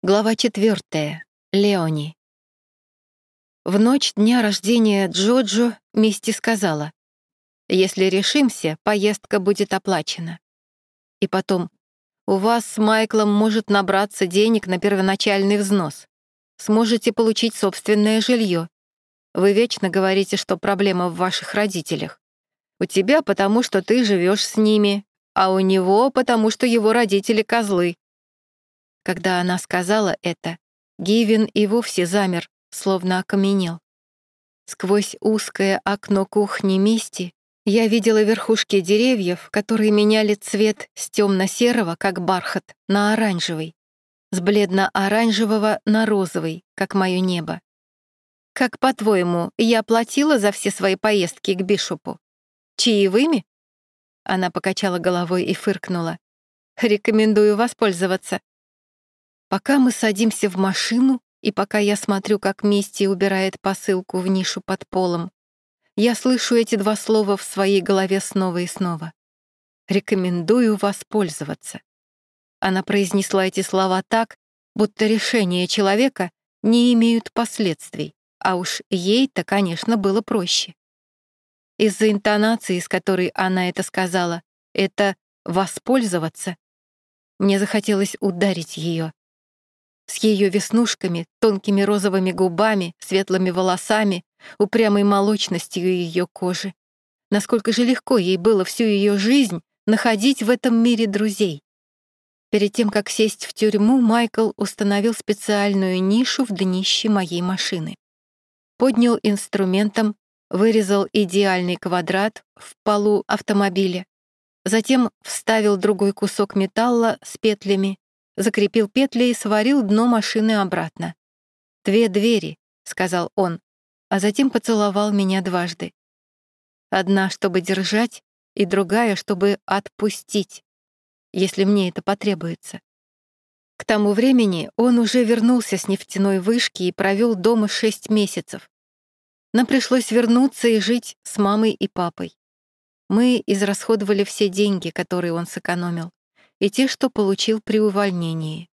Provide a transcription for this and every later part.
Глава четвертая. Леони. В ночь дня рождения Джоджо Мисти сказала, «Если решимся, поездка будет оплачена». И потом, «У вас с Майклом может набраться денег на первоначальный взнос. Сможете получить собственное жилье. Вы вечно говорите, что проблема в ваших родителях. У тебя потому, что ты живешь с ними, а у него потому, что его родители козлы. Когда она сказала это, Гивен и вовсе замер, словно окаменел. Сквозь узкое окно кухни Мисти я видела верхушки деревьев, которые меняли цвет с темно-серого, как бархат, на оранжевый, с бледно-оранжевого на розовый, как мое небо. Как, по-твоему, я платила за все свои поездки к Бишопу? Чаевыми? Она покачала головой и фыркнула. Рекомендую воспользоваться. Пока мы садимся в машину, и пока я смотрю, как Мисти убирает посылку в нишу под полом, я слышу эти два слова в своей голове снова и снова. «Рекомендую воспользоваться». Она произнесла эти слова так, будто решения человека не имеют последствий, а уж ей-то, конечно, было проще. Из-за интонации, с которой она это сказала, это «воспользоваться», мне захотелось ударить ее, с ее веснушками, тонкими розовыми губами, светлыми волосами, упрямой молочностью ее кожи. Насколько же легко ей было всю ее жизнь находить в этом мире друзей. Перед тем, как сесть в тюрьму, Майкл установил специальную нишу в днище моей машины. Поднял инструментом, вырезал идеальный квадрат в полу автомобиля, затем вставил другой кусок металла с петлями закрепил петли и сварил дно машины обратно. «Две двери», — сказал он, а затем поцеловал меня дважды. Одна, чтобы держать, и другая, чтобы отпустить, если мне это потребуется. К тому времени он уже вернулся с нефтяной вышки и провел дома шесть месяцев. Нам пришлось вернуться и жить с мамой и папой. Мы израсходовали все деньги, которые он сэкономил и те, что получил при увольнении.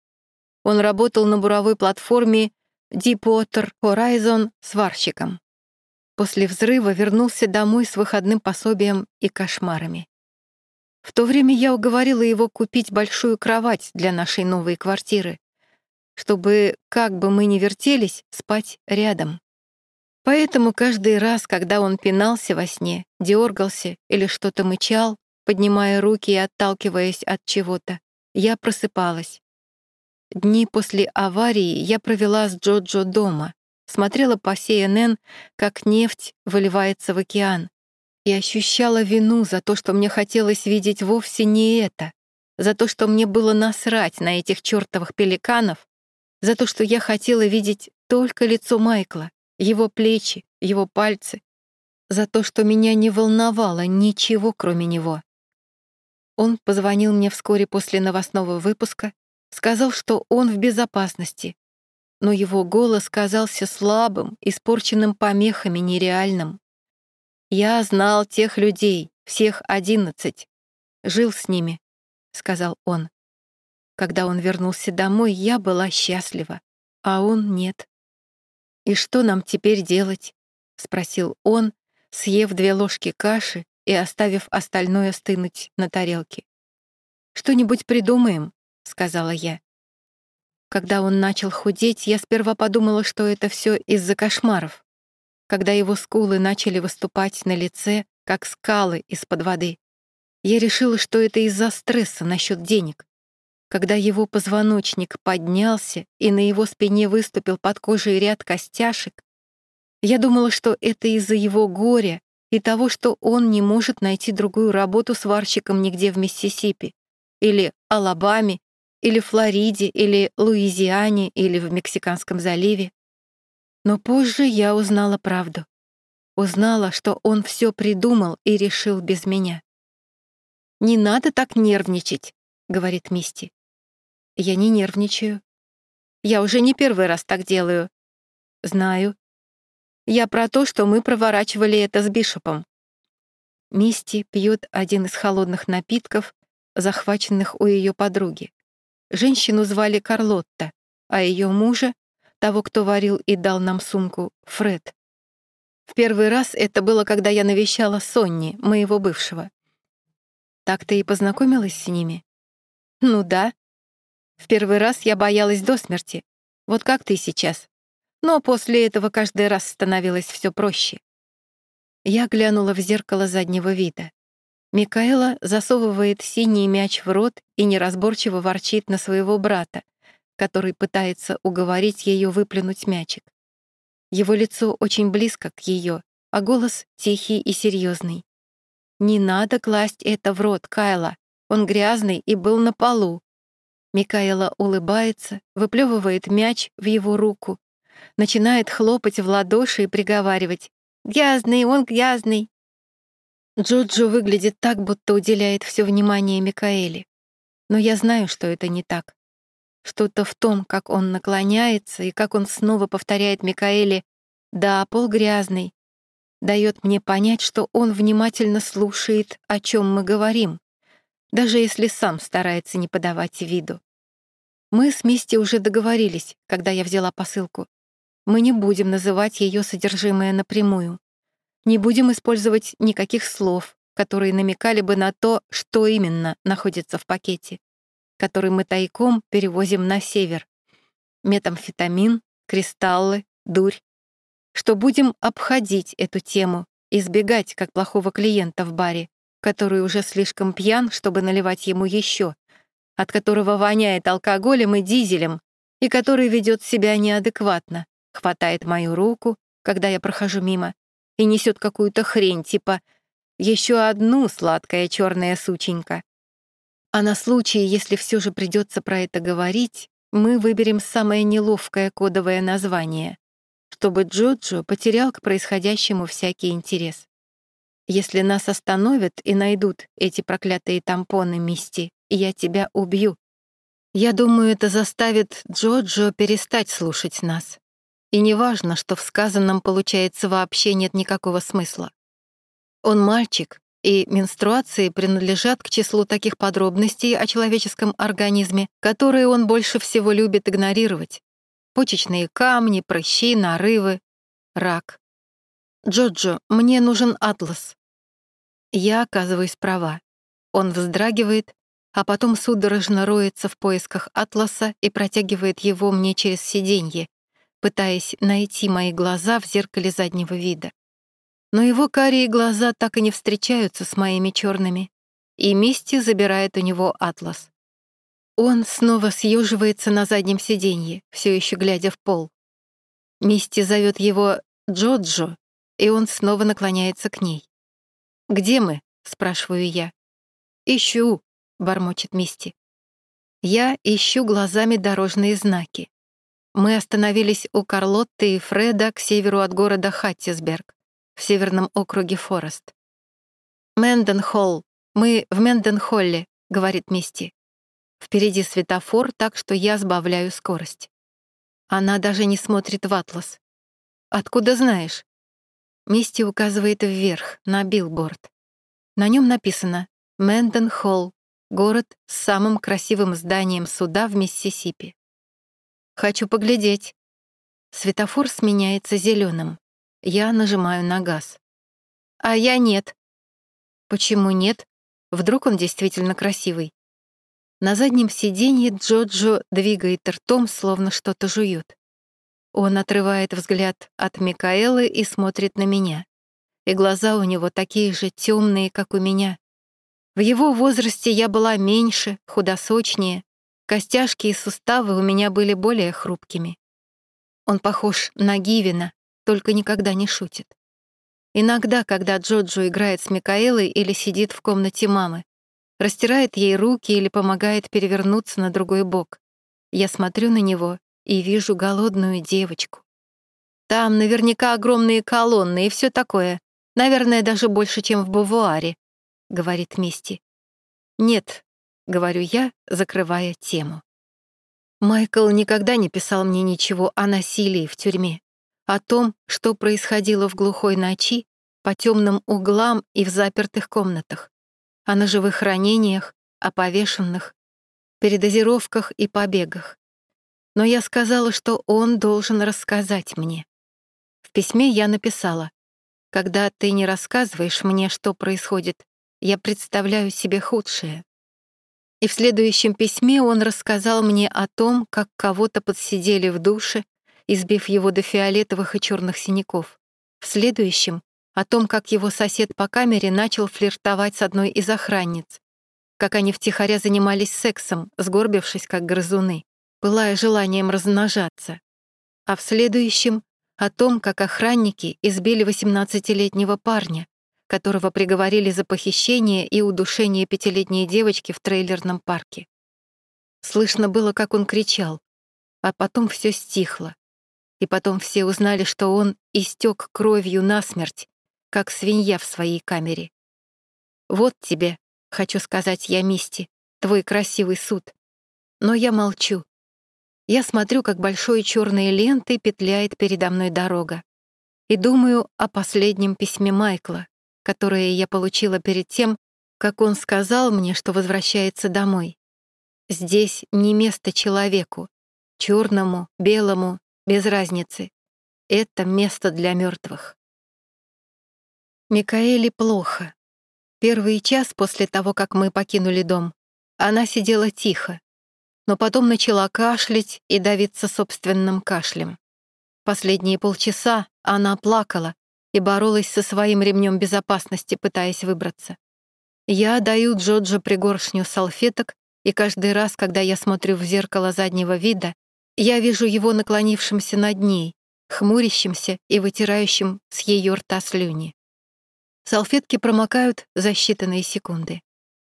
Он работал на буровой платформе Deepwater Horizon сварщиком. После взрыва вернулся домой с выходным пособием и кошмарами. В то время я уговорила его купить большую кровать для нашей новой квартиры, чтобы, как бы мы ни вертелись, спать рядом. Поэтому каждый раз, когда он пинался во сне, дергался или что-то мычал, поднимая руки и отталкиваясь от чего-то. Я просыпалась. Дни после аварии я провела с Джоджо дома, смотрела по CNN, как нефть выливается в океан, и ощущала вину за то, что мне хотелось видеть вовсе не это, за то, что мне было насрать на этих чертовых пеликанов, за то, что я хотела видеть только лицо Майкла, его плечи, его пальцы, за то, что меня не волновало ничего, кроме него. Он позвонил мне вскоре после новостного выпуска, сказал, что он в безопасности, но его голос казался слабым, испорченным помехами, нереальным. «Я знал тех людей, всех одиннадцать. Жил с ними», — сказал он. Когда он вернулся домой, я была счастлива, а он нет. «И что нам теперь делать?» — спросил он, съев две ложки каши и оставив остальное стынуть на тарелке. «Что-нибудь придумаем», — сказала я. Когда он начал худеть, я сперва подумала, что это все из-за кошмаров. Когда его скулы начали выступать на лице, как скалы из-под воды, я решила, что это из-за стресса насчет денег. Когда его позвоночник поднялся и на его спине выступил под кожей ряд костяшек, я думала, что это из-за его горя и того, что он не может найти другую работу сварщиком нигде в Миссисипи, или Алабаме, или Флориде, или Луизиане, или в Мексиканском заливе. Но позже я узнала правду. Узнала, что он все придумал и решил без меня. «Не надо так нервничать», — говорит Мисти. «Я не нервничаю. Я уже не первый раз так делаю. Знаю, я про то, что мы проворачивали это с Бишопом. Мисти пьет один из холодных напитков, захваченных у ее подруги. Женщину звали Карлотта, а ее мужа, того, кто варил и дал нам сумку, Фред. В первый раз это было, когда я навещала Сонни, моего бывшего. Так ты и познакомилась с ними? Ну да. В первый раз я боялась до смерти. Вот как ты сейчас. Но после этого каждый раз становилось все проще. Я глянула в зеркало заднего вида. Микаэла засовывает синий мяч в рот и неразборчиво ворчит на своего брата, который пытается уговорить ее выплюнуть мячик. Его лицо очень близко к ее, а голос тихий и серьезный. «Не надо класть это в рот, Кайла. Он грязный и был на полу». Микаэла улыбается, выплевывает мяч в его руку, начинает хлопать в ладоши и приговаривать «Грязный, он грязный». Джоджо выглядит так, будто уделяет все внимание Микаэле. Но я знаю, что это не так. Что-то в том, как он наклоняется и как он снова повторяет Микаэле «Да, пол грязный», дает мне понять, что он внимательно слушает, о чем мы говорим, даже если сам старается не подавать виду. Мы с Мисти уже договорились, когда я взяла посылку. Мы не будем называть ее содержимое напрямую. Не будем использовать никаких слов, которые намекали бы на то, что именно находится в пакете, который мы тайком перевозим на север. Метамфетамин, кристаллы, дурь что будем обходить эту тему, избегать как плохого клиента в баре, который уже слишком пьян, чтобы наливать ему еще, от которого воняет алкоголем и дизелем, и который ведет себя неадекватно, хватает мою руку, когда я прохожу мимо, и несет какую-то хрень, типа еще одну сладкая черная сученька. А на случай, если все же придется про это говорить, мы выберем самое неловкое кодовое название чтобы Джоджо потерял к происходящему всякий интерес. Если нас остановят и найдут эти проклятые тампоны, Мисти, я тебя убью. Я думаю, это заставит Джоджо перестать слушать нас. И неважно, что в сказанном, получается, вообще нет никакого смысла. Он мальчик, и менструации принадлежат к числу таких подробностей о человеческом организме, которые он больше всего любит игнорировать почечные камни, прыщи, нарывы, рак. «Джоджо, мне нужен атлас». Я оказываюсь права. Он вздрагивает, а потом судорожно роется в поисках атласа и протягивает его мне через сиденье, пытаясь найти мои глаза в зеркале заднего вида. Но его карие глаза так и не встречаются с моими черными, и Мисти забирает у него атлас. Он снова съеживается на заднем сиденье, все еще глядя в пол. Мисти зовет его Джоджо, и он снова наклоняется к ней. «Где мы?» — спрашиваю я. «Ищу», — бормочет Мисти. Я ищу глазами дорожные знаки. Мы остановились у Карлотты и Фреда к северу от города Хаттисберг, в северном округе Форест. «Мэнденхолл. Мы в Мэнденхолле», — говорит Мисти. Впереди светофор, так что я сбавляю скорость. Она даже не смотрит в атлас. «Откуда знаешь?» Мисти указывает вверх, на билборд. На нем написано «Мэнденхолл, город с самым красивым зданием суда в Миссисипи». «Хочу поглядеть». Светофор сменяется зеленым. Я нажимаю на газ. «А я нет». «Почему нет? Вдруг он действительно красивый?» На заднем сиденье Джоджо двигает ртом, словно что-то жует. Он отрывает взгляд от Микаэлы и смотрит на меня. И глаза у него такие же темные, как у меня. В его возрасте я была меньше, худосочнее, костяшки и суставы у меня были более хрупкими. Он похож на Гивина, только никогда не шутит. Иногда, когда Джоджо играет с Микаэлой или сидит в комнате мамы, растирает ей руки или помогает перевернуться на другой бок. Я смотрю на него и вижу голодную девочку. Там наверняка огромные колонны и все такое. Наверное, даже больше, чем в Бувуаре, — говорит Мисти. Нет, — говорю я, закрывая тему. Майкл никогда не писал мне ничего о насилии в тюрьме, о том, что происходило в глухой ночи, по темным углам и в запертых комнатах о ножевых ранениях, о повешенных, передозировках и побегах. Но я сказала, что он должен рассказать мне. В письме я написала, «Когда ты не рассказываешь мне, что происходит, я представляю себе худшее». И в следующем письме он рассказал мне о том, как кого-то подсидели в душе, избив его до фиолетовых и черных синяков. В следующем — о том, как его сосед по камере начал флиртовать с одной из охранниц, как они втихаря занимались сексом, сгорбившись как грызуны, пылая желанием размножаться. А в следующем — о том, как охранники избили 18-летнего парня, которого приговорили за похищение и удушение пятилетней девочки в трейлерном парке. Слышно было, как он кричал, а потом все стихло. И потом все узнали, что он истек кровью насмерть, как свинья в своей камере. Вот тебе, хочу сказать я Мисти, твой красивый суд. Но я молчу. Я смотрю, как большой черной лентой петляет передо мной дорога. И думаю о последнем письме Майкла, которое я получила перед тем, как он сказал мне, что возвращается домой. Здесь не место человеку, черному, белому, без разницы. Это место для мертвых. Микаэле плохо. Первый час после того, как мы покинули дом, она сидела тихо, но потом начала кашлять и давиться собственным кашлем. Последние полчаса она плакала, и боролась со своим ремнем безопасности, пытаясь выбраться. Я даю Джоджо пригоршню салфеток, и каждый раз, когда я смотрю в зеркало заднего вида, я вижу его наклонившимся над ней, хмурящимся и вытирающим с ее рта слюни. Салфетки промокают за считанные секунды.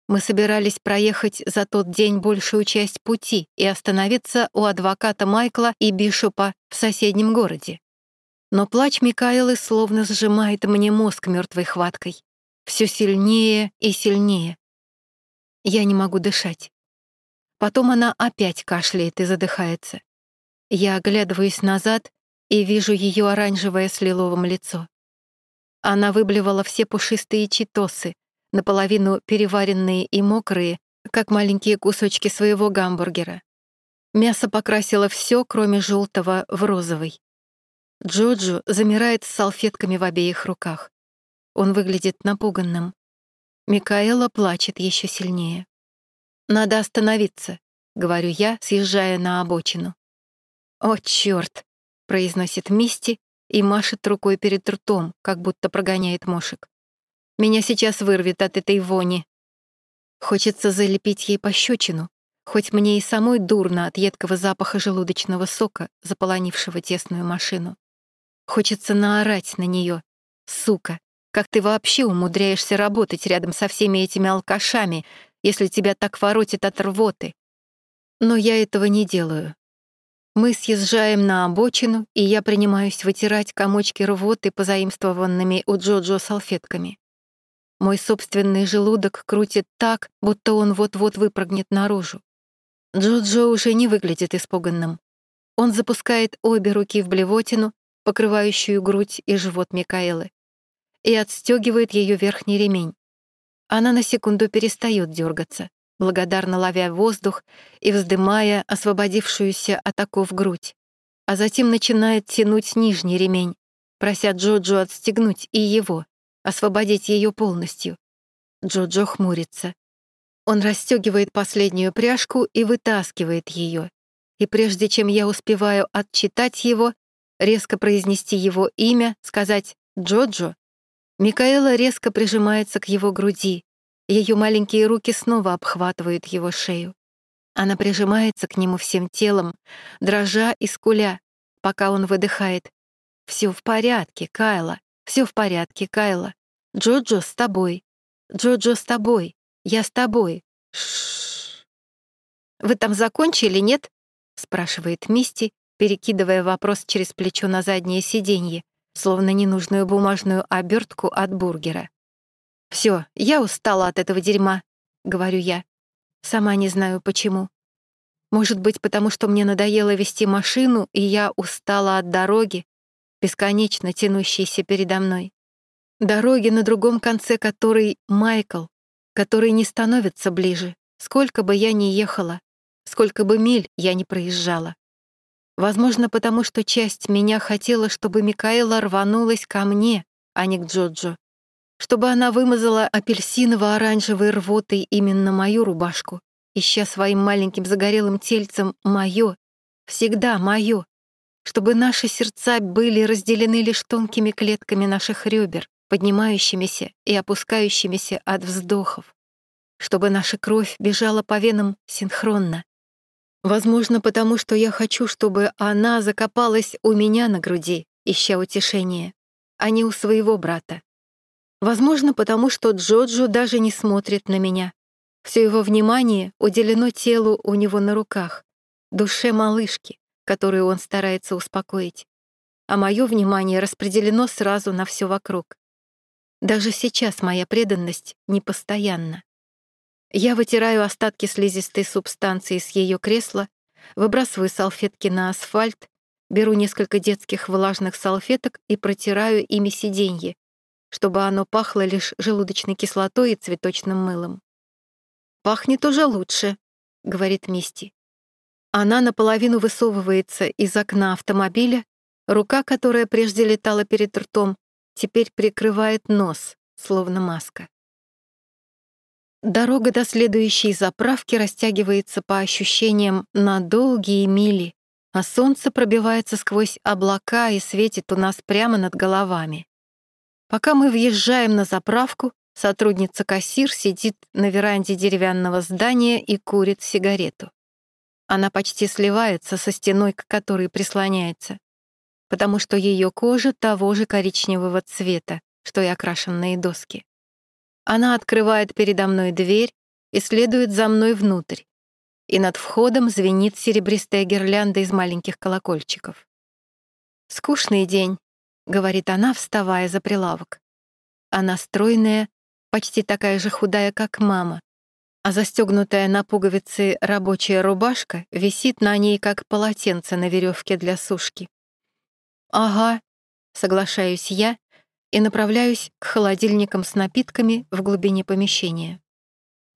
Мы собирались проехать за тот день большую часть пути и остановиться у адвоката Майкла и Бишопа в соседнем городе. Но плач Микаэлы словно сжимает мне мозг мертвой хваткой. Все сильнее и сильнее. Я не могу дышать. Потом она опять кашляет и задыхается. Я оглядываюсь назад и вижу ее оранжевое с лиловым лицо. Она выблевала все пушистые читосы, наполовину переваренные и мокрые, как маленькие кусочки своего гамбургера. Мясо покрасило все, кроме желтого, в розовый. Джоджо замирает с салфетками в обеих руках. Он выглядит напуганным. Микаэла плачет еще сильнее. «Надо остановиться», — говорю я, съезжая на обочину. «О, черт! произносит Мисти и машет рукой перед ртом, как будто прогоняет мошек. «Меня сейчас вырвет от этой вони». Хочется залепить ей пощечину, хоть мне и самой дурно от едкого запаха желудочного сока, заполонившего тесную машину. Хочется наорать на нее. Сука, как ты вообще умудряешься работать рядом со всеми этими алкашами, если тебя так воротит от рвоты? Но я этого не делаю. Мы съезжаем на обочину, и я принимаюсь вытирать комочки рвоты, позаимствованными у Джоджо салфетками. Мой собственный желудок крутит так, будто он вот-вот выпрыгнет наружу. Джоджо уже не выглядит испуганным. Он запускает обе руки в блевотину покрывающую грудь и живот Микаэлы, и отстегивает ее верхний ремень. Она на секунду перестает дергаться, благодарно ловя воздух и вздымая освободившуюся от оков грудь, а затем начинает тянуть нижний ремень, прося Джоджо отстегнуть и его, освободить ее полностью. Джоджо хмурится. Он расстегивает последнюю пряжку и вытаскивает ее. И прежде чем я успеваю отчитать его, резко произнести его имя, сказать «Джоджо», Микаэла резко прижимается к его груди. Ее маленькие руки снова обхватывают его шею. Она прижимается к нему всем телом, дрожа и скуля, пока он выдыхает. «Все в порядке, Кайла, все в порядке, Кайла. Джоджо с тобой. Джоджо с тобой. Я с тобой. Шш. «Вы там закончили, нет?» — спрашивает Мисти, перекидывая вопрос через плечо на заднее сиденье, словно ненужную бумажную обертку от бургера. Все, я устала от этого дерьма», — говорю я. Сама не знаю, почему. Может быть, потому что мне надоело вести машину, и я устала от дороги, бесконечно тянущейся передо мной. Дороги, на другом конце которой Майкл, который не становится ближе, сколько бы я ни ехала, сколько бы миль я ни проезжала. Возможно, потому что часть меня хотела, чтобы Микаэла рванулась ко мне, а не к Джоджо. Чтобы она вымазала апельсиново-оранжевой рвотой именно мою рубашку, ища своим маленьким загорелым тельцем мое, всегда мое, чтобы наши сердца были разделены лишь тонкими клетками наших ребер, поднимающимися и опускающимися от вздохов, чтобы наша кровь бежала по венам синхронно. Возможно, потому что я хочу, чтобы она закопалась у меня на груди, ища утешения, а не у своего брата. Возможно, потому что Джоджо даже не смотрит на меня. Все его внимание уделено телу у него на руках, душе малышки, которую он старается успокоить. А мое внимание распределено сразу на все вокруг. Даже сейчас моя преданность непостоянна. Я вытираю остатки слизистой субстанции с ее кресла, выбрасываю салфетки на асфальт, беру несколько детских влажных салфеток и протираю ими сиденье, чтобы оно пахло лишь желудочной кислотой и цветочным мылом. «Пахнет уже лучше», — говорит Мисти. Она наполовину высовывается из окна автомобиля, рука, которая прежде летала перед ртом, теперь прикрывает нос, словно маска. Дорога до следующей заправки растягивается по ощущениям на долгие мили, а солнце пробивается сквозь облака и светит у нас прямо над головами. Пока мы въезжаем на заправку, сотрудница-кассир сидит на веранде деревянного здания и курит сигарету. Она почти сливается со стеной, к которой прислоняется потому что ее кожа того же коричневого цвета, что и окрашенные доски. Она открывает передо мной дверь и следует за мной внутрь, и над входом звенит серебристая гирлянда из маленьких колокольчиков. «Скучный день», — говорит она, вставая за прилавок. Она стройная, почти такая же худая, как мама, а застегнутая на пуговицы рабочая рубашка висит на ней, как полотенце на веревке для сушки. «Ага», — соглашаюсь я и направляюсь к холодильникам с напитками в глубине помещения.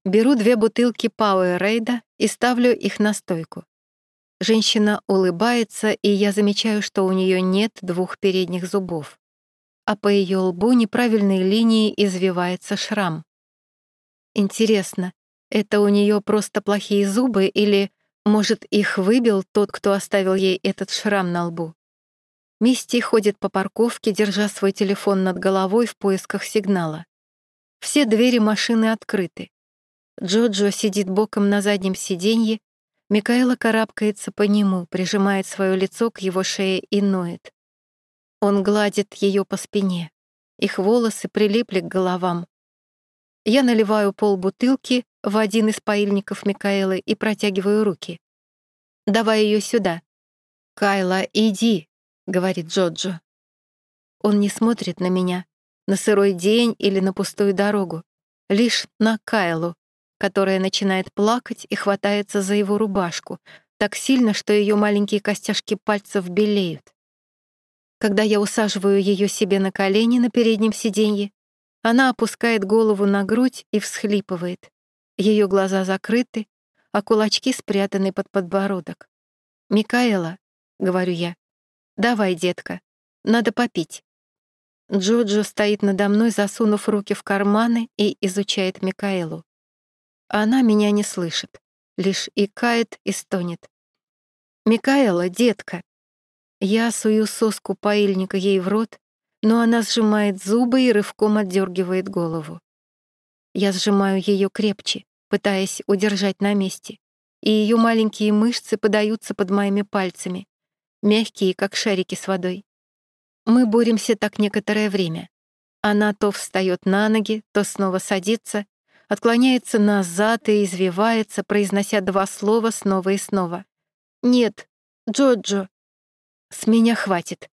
Беру две бутылки Powerade и ставлю их на стойку. Женщина улыбается, и я замечаю, что у нее нет двух передних зубов, а по ее лбу неправильной линией извивается шрам. Интересно, это у нее просто плохие зубы или, может, их выбил тот, кто оставил ей этот шрам на лбу? Мисти ходит по парковке, держа свой телефон над головой в поисках сигнала. Все двери машины открыты. Джоджо сидит боком на заднем сиденье, Микаэла карабкается по нему, прижимает свое лицо к его шее и ноет. Он гладит ее по спине. Их волосы прилипли к головам. Я наливаю пол бутылки в один из поильников Микаэлы и протягиваю руки. «Давай ее сюда». «Кайла, иди», говорит Джоджо. Он не смотрит на меня, на сырой день или на пустую дорогу, лишь на Кайлу, которая начинает плакать и хватается за его рубашку, так сильно, что ее маленькие костяшки пальцев белеют. Когда я усаживаю ее себе на колени на переднем сиденье, она опускает голову на грудь и всхлипывает. Ее глаза закрыты, а кулачки спрятаны под подбородок. «Микаэла», — говорю я, «Давай, детка, надо попить». Джоджо стоит надо мной, засунув руки в карманы и изучает Микаэлу. Она меня не слышит, лишь икает и стонет. «Микаэла, детка!» Я сую соску паильника ей в рот, но она сжимает зубы и рывком отдергивает голову. Я сжимаю ее крепче, пытаясь удержать на месте, и ее маленькие мышцы подаются под моими пальцами, мягкие, как шарики с водой. Мы боремся так некоторое время. Она то встает на ноги, то снова садится, отклоняется назад и извивается, произнося два слова снова и снова. «Нет, Джоджо, с меня хватит».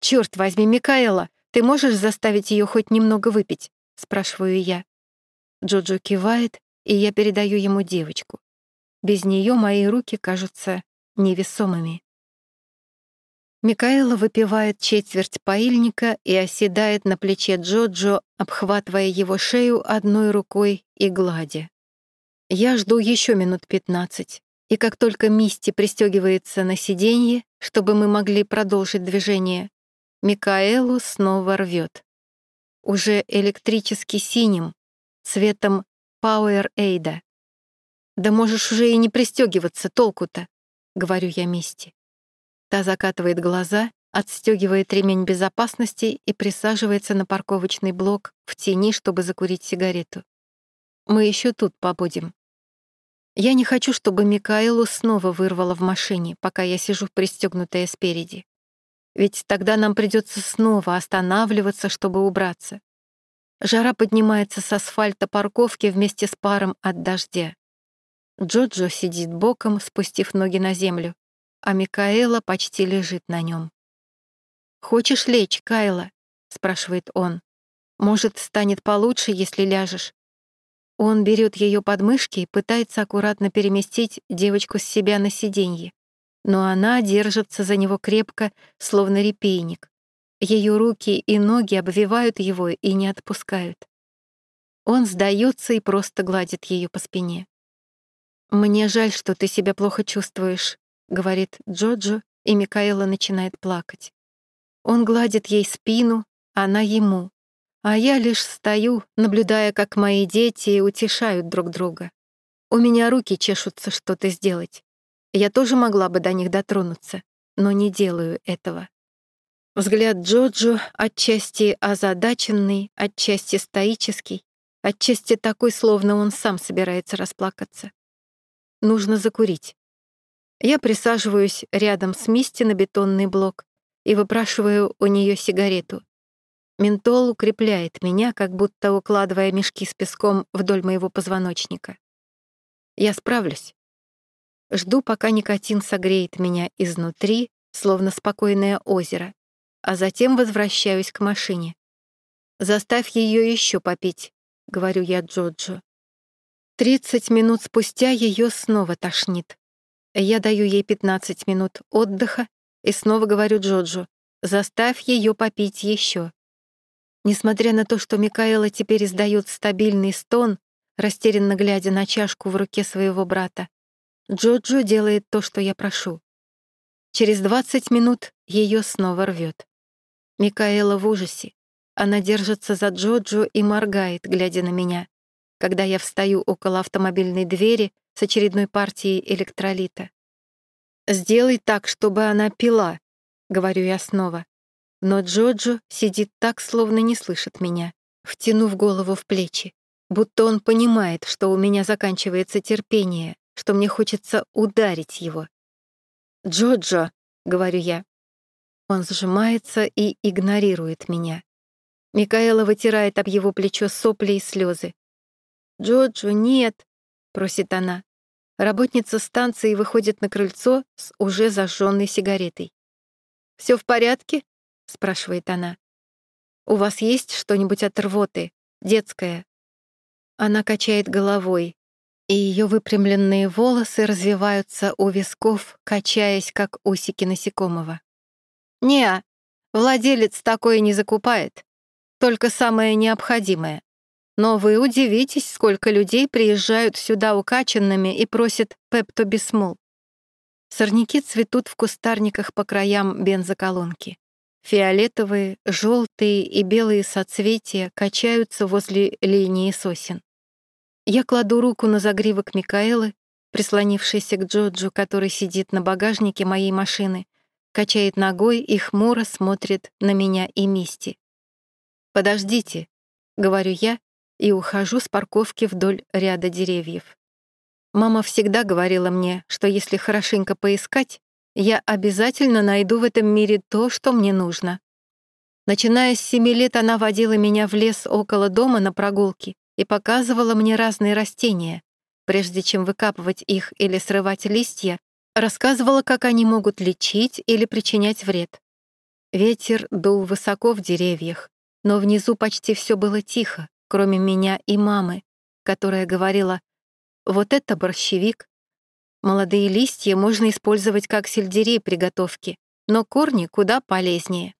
«Чёрт возьми, Микаэла, ты можешь заставить ее хоть немного выпить?» — спрашиваю я. Джоджо кивает, и я передаю ему девочку. Без нее мои руки кажутся невесомыми. Микаэла выпивает четверть паильника и оседает на плече Джоджо, обхватывая его шею одной рукой и гладя. Я жду еще минут пятнадцать, И как только Мисти пристегивается на сиденье, чтобы мы могли продолжить движение, Микаэлу снова рвет. Уже электрически синим, цветом Power Aid. «Да можешь уже и не пристегиваться, толку-то», — говорю я Мисти. Та закатывает глаза, отстегивает ремень безопасности и присаживается на парковочный блок в тени, чтобы закурить сигарету. Мы еще тут побудем. Я не хочу, чтобы Микаэлу снова вырвало в машине, пока я сижу пристегнутая спереди. Ведь тогда нам придется снова останавливаться, чтобы убраться. Жара поднимается с асфальта парковки вместе с паром от дождя. Джоджо сидит боком, спустив ноги на землю, а Микаэла почти лежит на нем. «Хочешь лечь, Кайла?» — спрашивает он. «Может, станет получше, если ляжешь?» Он берет ее подмышки и пытается аккуратно переместить девочку с себя на сиденье. Но она держится за него крепко, словно репейник. Ее руки и ноги обвивают его и не отпускают. Он сдается и просто гладит ее по спине. «Мне жаль, что ты себя плохо чувствуешь», — говорит Джоджо, и Микаэла начинает плакать. Он гладит ей спину, она ему, а я лишь стою, наблюдая, как мои дети утешают друг друга. У меня руки чешутся что-то сделать. Я тоже могла бы до них дотронуться, но не делаю этого. Взгляд Джоджо отчасти озадаченный, отчасти стоический, отчасти такой, словно он сам собирается расплакаться. Нужно закурить. Я присаживаюсь рядом с Мисти на бетонный блок и выпрашиваю у нее сигарету. Ментол укрепляет меня, как будто укладывая мешки с песком вдоль моего позвоночника. Я справлюсь. Жду, пока никотин согреет меня изнутри, словно спокойное озеро, а затем возвращаюсь к машине. «Заставь ее еще попить», — говорю я Джоджо. Тридцать минут спустя ее снова тошнит. Я даю ей 15 минут отдыха и снова говорю Джоджо, заставь ее попить еще. Несмотря на то, что Микаэла теперь издает стабильный стон, растерянно глядя на чашку в руке своего брата, Джоджо делает то, что я прошу. Через 20 минут ее снова рвет. Микаэла в ужасе. Она держится за Джоджо и моргает, глядя на меня, когда я встаю около автомобильной двери с очередной партией электролита. «Сделай так, чтобы она пила», — говорю я снова. Но Джоджо сидит так, словно не слышит меня, втянув голову в плечи, будто он понимает, что у меня заканчивается терпение, что мне хочется ударить его. «Джоджо», — говорю я. Он сжимается и игнорирует меня. Микаэла вытирает об его плечо сопли и слезы. «Джоджо, нет», — просит она. Работница станции выходит на крыльцо с уже зажженной сигаретой. Все в порядке?» — спрашивает она. «У вас есть что-нибудь от рвоты? Детское?» Она качает головой, и ее выпрямленные волосы развиваются у висков, качаясь, как усики насекомого. «Не, владелец такое не закупает, только самое необходимое. Но вы удивитесь, сколько людей приезжают сюда укачанными и просят пептобисмол. Сорняки цветут в кустарниках по краям бензоколонки. Фиолетовые, желтые и белые соцветия качаются возле линии сосен. Я кладу руку на загривок Микаэлы, прислонившейся к Джоджу, который сидит на багажнике моей машины, качает ногой и хмуро смотрит на меня и Мисти. «Подождите», — говорю я и ухожу с парковки вдоль ряда деревьев. Мама всегда говорила мне, что если хорошенько поискать, я обязательно найду в этом мире то, что мне нужно. Начиная с семи лет она водила меня в лес около дома на прогулки и показывала мне разные растения. Прежде чем выкапывать их или срывать листья, рассказывала, как они могут лечить или причинять вред. Ветер дул высоко в деревьях, но внизу почти все было тихо, кроме меня и мамы, которая говорила, «Вот это борщевик, Молодые листья можно использовать как сельдерей при готовке, но корни куда полезнее.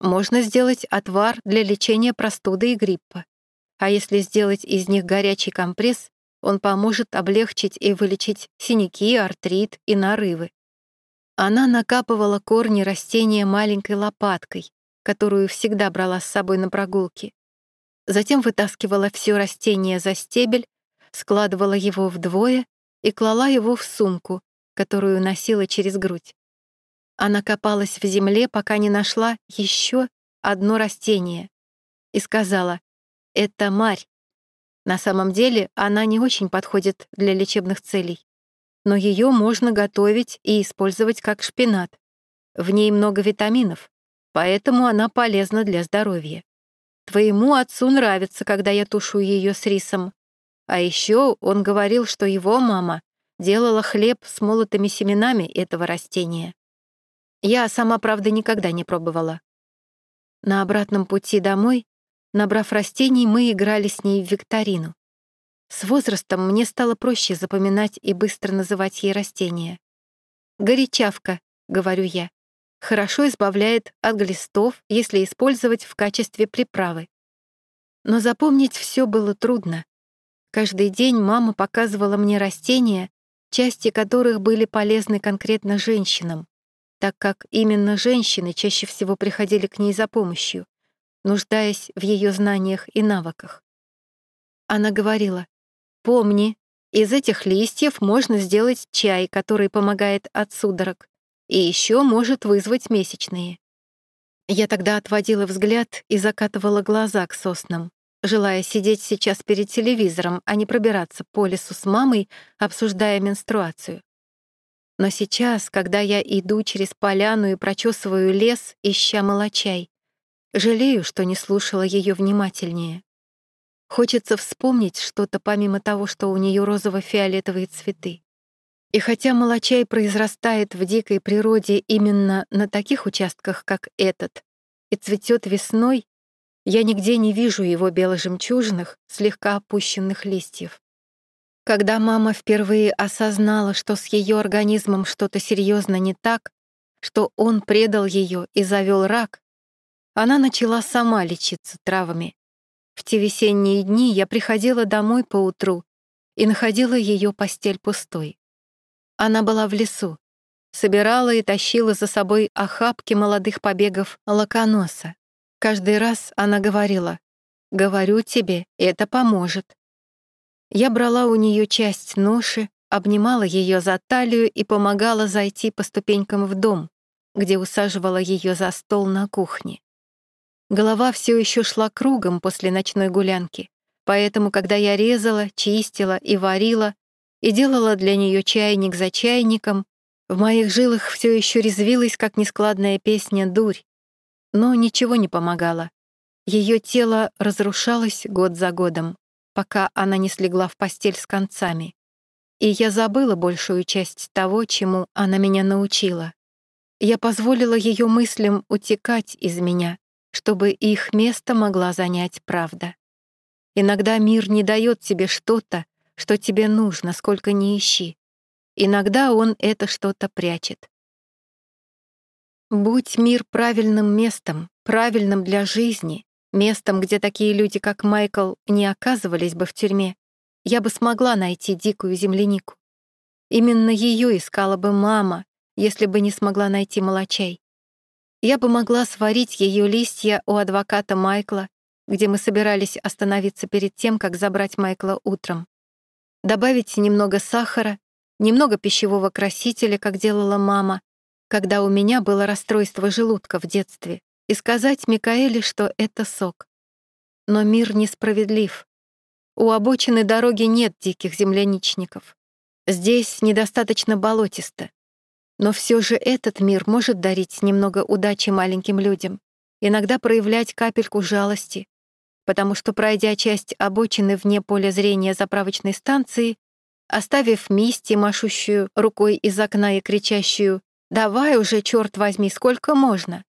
Можно сделать отвар для лечения простуды и гриппа. А если сделать из них горячий компресс, Он поможет облегчить и вылечить синяки, артрит и нарывы. Она накапывала корни растения маленькой лопаткой, которую всегда брала с собой на прогулки. Затем вытаскивала все растение за стебель, складывала его вдвое и клала его в сумку, которую носила через грудь. Она копалась в земле, пока не нашла еще одно растение, и сказала, «Это марь». На самом деле она не очень подходит для лечебных целей, но ее можно готовить и использовать как шпинат. В ней много витаминов, поэтому она полезна для здоровья. Твоему отцу нравится, когда я тушу ее с рисом. А еще он говорил, что его мама делала хлеб с молотыми семенами этого растения. Я сама, правда, никогда не пробовала. На обратном пути домой, набрав растений, мы играли с ней в викторину. С возрастом мне стало проще запоминать и быстро называть ей растения. «Горячавка», — говорю я хорошо избавляет от глистов, если использовать в качестве приправы. Но запомнить все было трудно. Каждый день мама показывала мне растения, части которых были полезны конкретно женщинам, так как именно женщины чаще всего приходили к ней за помощью, нуждаясь в ее знаниях и навыках. Она говорила, «Помни, из этих листьев можно сделать чай, который помогает от судорог и еще может вызвать месячные. Я тогда отводила взгляд и закатывала глаза к соснам, желая сидеть сейчас перед телевизором, а не пробираться по лесу с мамой, обсуждая менструацию. Но сейчас, когда я иду через поляну и прочесываю лес, ища молочай, жалею, что не слушала ее внимательнее. Хочется вспомнить что-то помимо того, что у нее розово-фиолетовые цветы. И хотя молочай произрастает в дикой природе именно на таких участках, как этот, и цветет весной, я нигде не вижу его бело-жемчужных, слегка опущенных листьев. Когда мама впервые осознала, что с ее организмом что-то серьезно не так, что он предал ее и завел рак, она начала сама лечиться травами. В те весенние дни я приходила домой по утру и находила ее постель пустой. Она была в лесу, собирала и тащила за собой охапки молодых побегов лаконоса. Каждый раз она говорила, «Говорю тебе, это поможет». Я брала у нее часть ноши, обнимала ее за талию и помогала зайти по ступенькам в дом, где усаживала ее за стол на кухне. Голова все еще шла кругом после ночной гулянки, поэтому, когда я резала, чистила и варила, и делала для нее чайник за чайником, в моих жилах все еще резвилась, как нескладная песня «Дурь». Но ничего не помогало. Ее тело разрушалось год за годом, пока она не слегла в постель с концами. И я забыла большую часть того, чему она меня научила. Я позволила ее мыслям утекать из меня, чтобы их место могла занять правда. Иногда мир не дает тебе что-то, что тебе нужно, сколько ни ищи. Иногда он это что-то прячет. Будь мир правильным местом, правильным для жизни, местом, где такие люди, как Майкл, не оказывались бы в тюрьме, я бы смогла найти дикую землянику. Именно ее искала бы мама, если бы не смогла найти молочай. Я бы могла сварить ее листья у адвоката Майкла, где мы собирались остановиться перед тем, как забрать Майкла утром добавить немного сахара, немного пищевого красителя, как делала мама, когда у меня было расстройство желудка в детстве, и сказать Микаэле, что это сок. Но мир несправедлив. У обочины дороги нет диких земляничников. Здесь недостаточно болотисто. Но все же этот мир может дарить немного удачи маленьким людям, иногда проявлять капельку жалости, потому что, пройдя часть обочины вне поля зрения заправочной станции, оставив Мисти, машущую рукой из окна и кричащую «Давай уже, черт возьми, сколько можно!»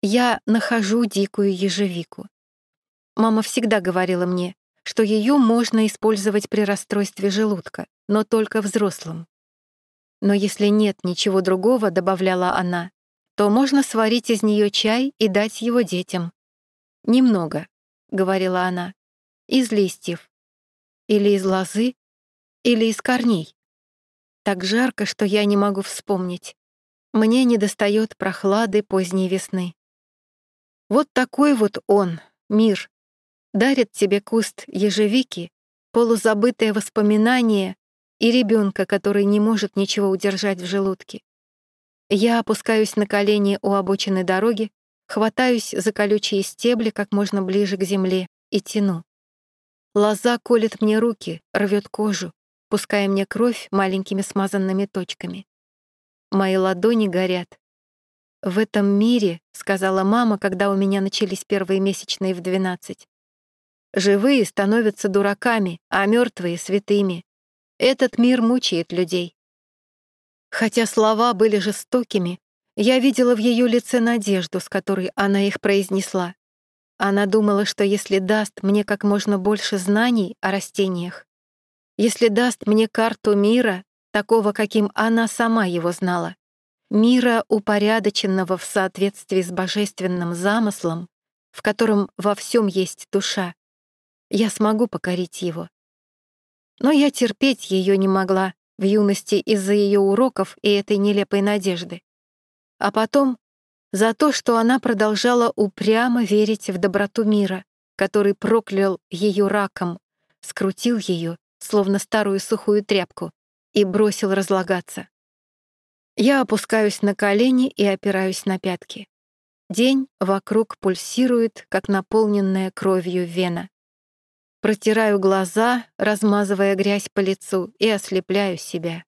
Я нахожу дикую ежевику. Мама всегда говорила мне, что ее можно использовать при расстройстве желудка, но только взрослым. Но если нет ничего другого, добавляла она, то можно сварить из нее чай и дать его детям. Немного, — говорила она, — «из листьев. или из лозы, или из корней. Так жарко, что я не могу вспомнить. Мне недостает прохлады поздней весны. Вот такой вот он, мир. Дарит тебе куст ежевики, полузабытое воспоминание и ребенка, который не может ничего удержать в желудке. Я опускаюсь на колени у обочины дороги, хватаюсь за колючие стебли как можно ближе к земле и тяну. Лоза колет мне руки, рвет кожу, пуская мне кровь маленькими смазанными точками. Мои ладони горят. «В этом мире», — сказала мама, когда у меня начались первые месячные в двенадцать, «живые становятся дураками, а мертвые — святыми. Этот мир мучает людей. Хотя слова были жестокими, я видела в ее лице надежду, с которой она их произнесла. Она думала, что если даст мне как можно больше знаний о растениях, если даст мне карту мира, такого, каким она сама его знала, мира, упорядоченного в соответствии с божественным замыслом, в котором во всем есть душа, я смогу покорить его. Но я терпеть ее не могла, в юности из-за ее уроков и этой нелепой надежды. А потом за то, что она продолжала упрямо верить в доброту мира, который проклял ее раком, скрутил ее, словно старую сухую тряпку, и бросил разлагаться. Я опускаюсь на колени и опираюсь на пятки. День вокруг пульсирует, как наполненная кровью вена. Протираю глаза, размазывая грязь по лицу, и ослепляю себя.